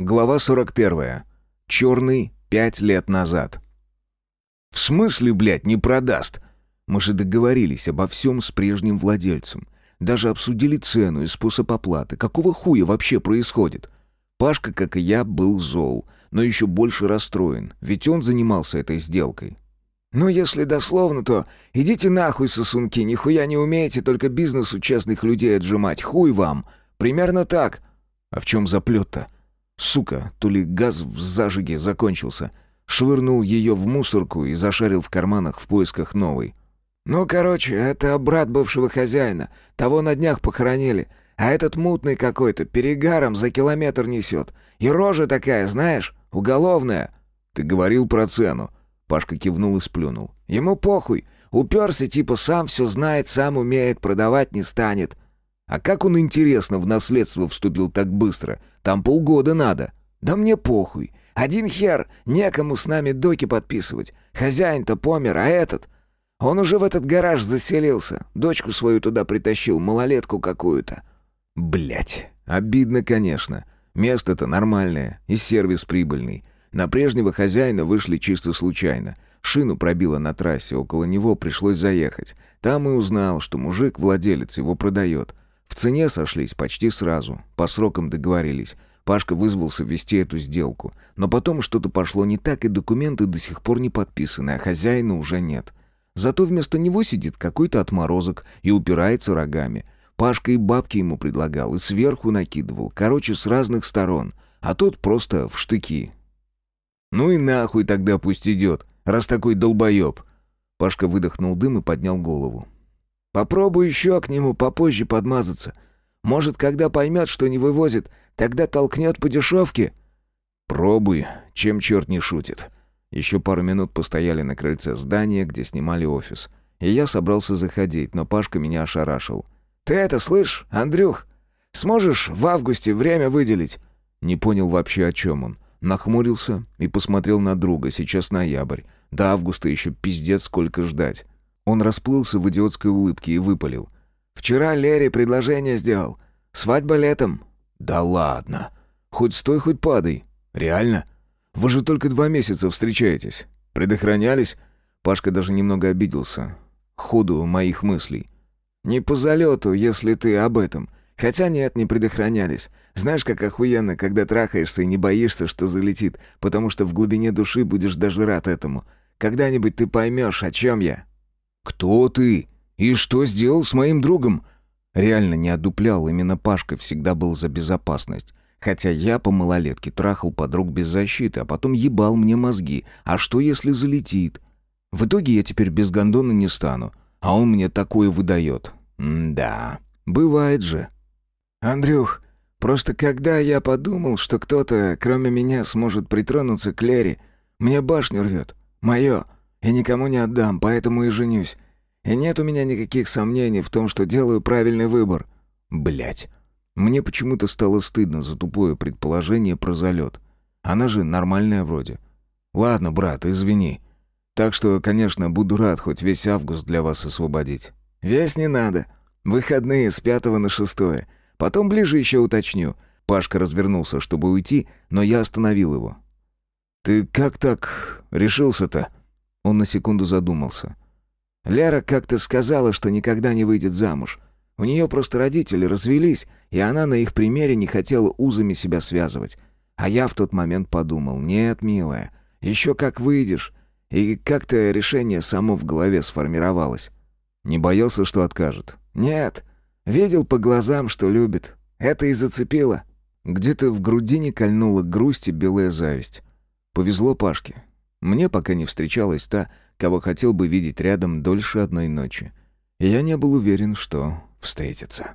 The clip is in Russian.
Глава 41. Черный пять лет назад. «В смысле, блядь, не продаст?» Мы же договорились обо всем с прежним владельцем. Даже обсудили цену и способ оплаты. Какого хуя вообще происходит? Пашка, как и я, был зол, но еще больше расстроен, ведь он занимался этой сделкой. «Ну, если дословно, то идите нахуй, сосунки, нихуя не умеете только бизнес у честных людей отжимать, хуй вам. Примерно так». «А в чем заплет-то?» Сука, то ли газ в зажиге закончился. Швырнул ее в мусорку и зашарил в карманах в поисках новой. «Ну, короче, это брат бывшего хозяина. Того на днях похоронили. А этот мутный какой-то, перегаром за километр несет. И рожа такая, знаешь, уголовная». «Ты говорил про цену». Пашка кивнул и сплюнул. «Ему похуй. Уперся, типа сам все знает, сам умеет, продавать не станет». А как он, интересно, в наследство вступил так быстро? Там полгода надо». «Да мне похуй. Один хер, некому с нами доки подписывать. Хозяин-то помер, а этот...» Он уже в этот гараж заселился. Дочку свою туда притащил, малолетку какую-то. Блять, обидно, конечно. Место-то нормальное, и сервис прибыльный. На прежнего хозяина вышли чисто случайно. Шину пробило на трассе, около него пришлось заехать. Там и узнал, что мужик-владелец его продает. В цене сошлись почти сразу, по срокам договорились. Пашка вызвался вести эту сделку. Но потом что-то пошло не так, и документы до сих пор не подписаны, а хозяина уже нет. Зато вместо него сидит какой-то отморозок и упирается рогами. Пашка и бабки ему предлагал, и сверху накидывал. Короче, с разных сторон. А тот просто в штыки. «Ну и нахуй тогда пусть идет, раз такой долбоеб!» Пашка выдохнул дым и поднял голову. Попробуй еще к нему попозже подмазаться. Может, когда поймет, что не вывозит, тогда толкнет по дешевке». «Пробуй, чем черт не шутит». Еще пару минут постояли на крыльце здания, где снимали офис. И я собрался заходить, но Пашка меня ошарашил. «Ты это слышь, Андрюх? Сможешь в августе время выделить?» Не понял вообще, о чем он. Нахмурился и посмотрел на друга. Сейчас ноябрь. До августа еще пиздец сколько ждать. Он расплылся в идиотской улыбке и выпалил. «Вчера Лере предложение сделал. Свадьба летом». «Да ладно. Хоть стой, хоть падай. Реально? Вы же только два месяца встречаетесь. Предохранялись?» Пашка даже немного обиделся. Ходу моих мыслей. «Не по залету, если ты об этом. Хотя нет, не предохранялись. Знаешь, как охуенно, когда трахаешься и не боишься, что залетит, потому что в глубине души будешь даже рад этому. Когда-нибудь ты поймешь, о чем я». «Кто ты? И что сделал с моим другом?» Реально не одуплял, именно Пашка всегда был за безопасность. Хотя я по малолетке трахал подруг без защиты, а потом ебал мне мозги. А что, если залетит? В итоге я теперь без гондона не стану. А он мне такое выдает. М-да, бывает же. «Андрюх, просто когда я подумал, что кто-то, кроме меня, сможет притронуться к Лере, мне башню рвет. Мое. И никому не отдам, поэтому и женюсь. И нет у меня никаких сомнений в том, что делаю правильный выбор. Блять. Мне почему-то стало стыдно за тупое предположение про залет. Она же нормальная вроде. Ладно, брат, извини. Так что, конечно, буду рад хоть весь август для вас освободить. Весь не надо. Выходные с пятого на шестое. Потом ближе еще уточню. Пашка развернулся, чтобы уйти, но я остановил его. «Ты как так решился-то?» Он на секунду задумался. Лера как-то сказала, что никогда не выйдет замуж. У нее просто родители развелись, и она на их примере не хотела узами себя связывать. А я в тот момент подумал, нет, милая, еще как выйдешь. И как-то решение само в голове сформировалось. Не боялся, что откажет? Нет. Видел по глазам, что любит. Это и зацепило. Где-то в грудине кольнула грусть и белая зависть. Повезло Пашке. Мне пока не встречалась та, кого хотел бы видеть рядом дольше одной ночи. Я не был уверен, что встретится.